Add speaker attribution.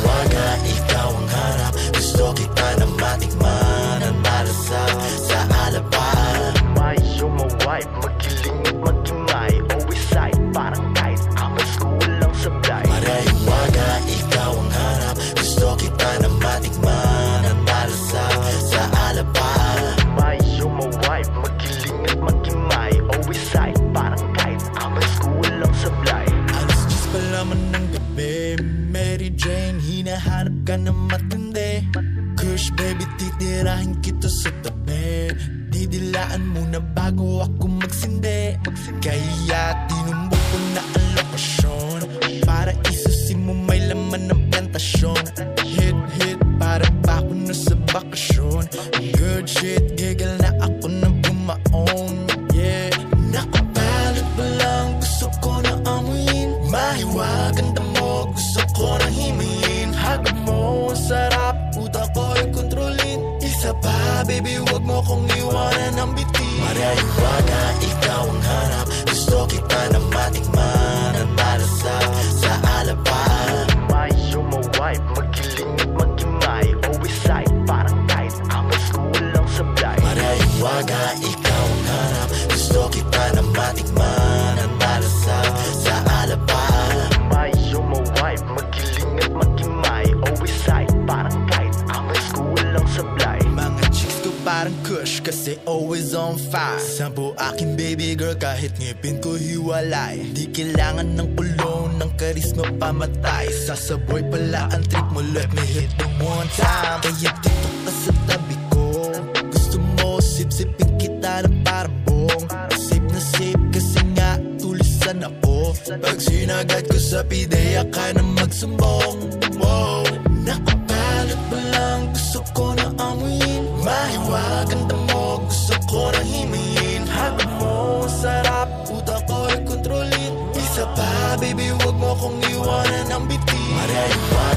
Speaker 1: tawaga Ikaw ang harap. Gusto kita na matikman Ang malasap sa alapan May sumawipe Magiling at magimay Always side Parang kahit amas ko walang sablay Marayong waga Ikaw ang harap. Gusto kita na matikman Ang malasap sa alapan May sumawipe Magiling at magimay Always side Parang kahit amas ko walang sablay Alas 10 pa laman Jane Hinahanap ka ng matindi. Kush baby titirahin kita sa tabi. Didilaan muna bago ako magsindi. Kaya tinumbok ko na ang lokasyon. Para isusin mo may laman ng plantasyon. Hit hit para pa ako na sa bakasyon. Baby wag mo kong iwanan ng biti. Marihiwaga ikaw ang hanap Gusto kita na matikman At para sa sa alapan
Speaker 2: May you're my wife Magiling at magimay Always side Parang kahit Ako school lang sablay.
Speaker 1: Marihiwaga ikaw ang hanap Gusto kita na matikman At
Speaker 2: parang
Speaker 1: kush kasi always on fire. Sampo aking baby girl kahit ngipin ko hiwalay. Di kailangan ng kulong ng karisma pamatay. Sasaboy pala ang trip mo let me hit them one time. Kaya dito ka sa tabi ko. Gusto mo sip-sipin kita ng parang bong na safe kasi nga tulisan ako. Pag sinagat ko sa pideya ka na magsumbong Baby, huwag mo kong iwanan ng bitin. Mariah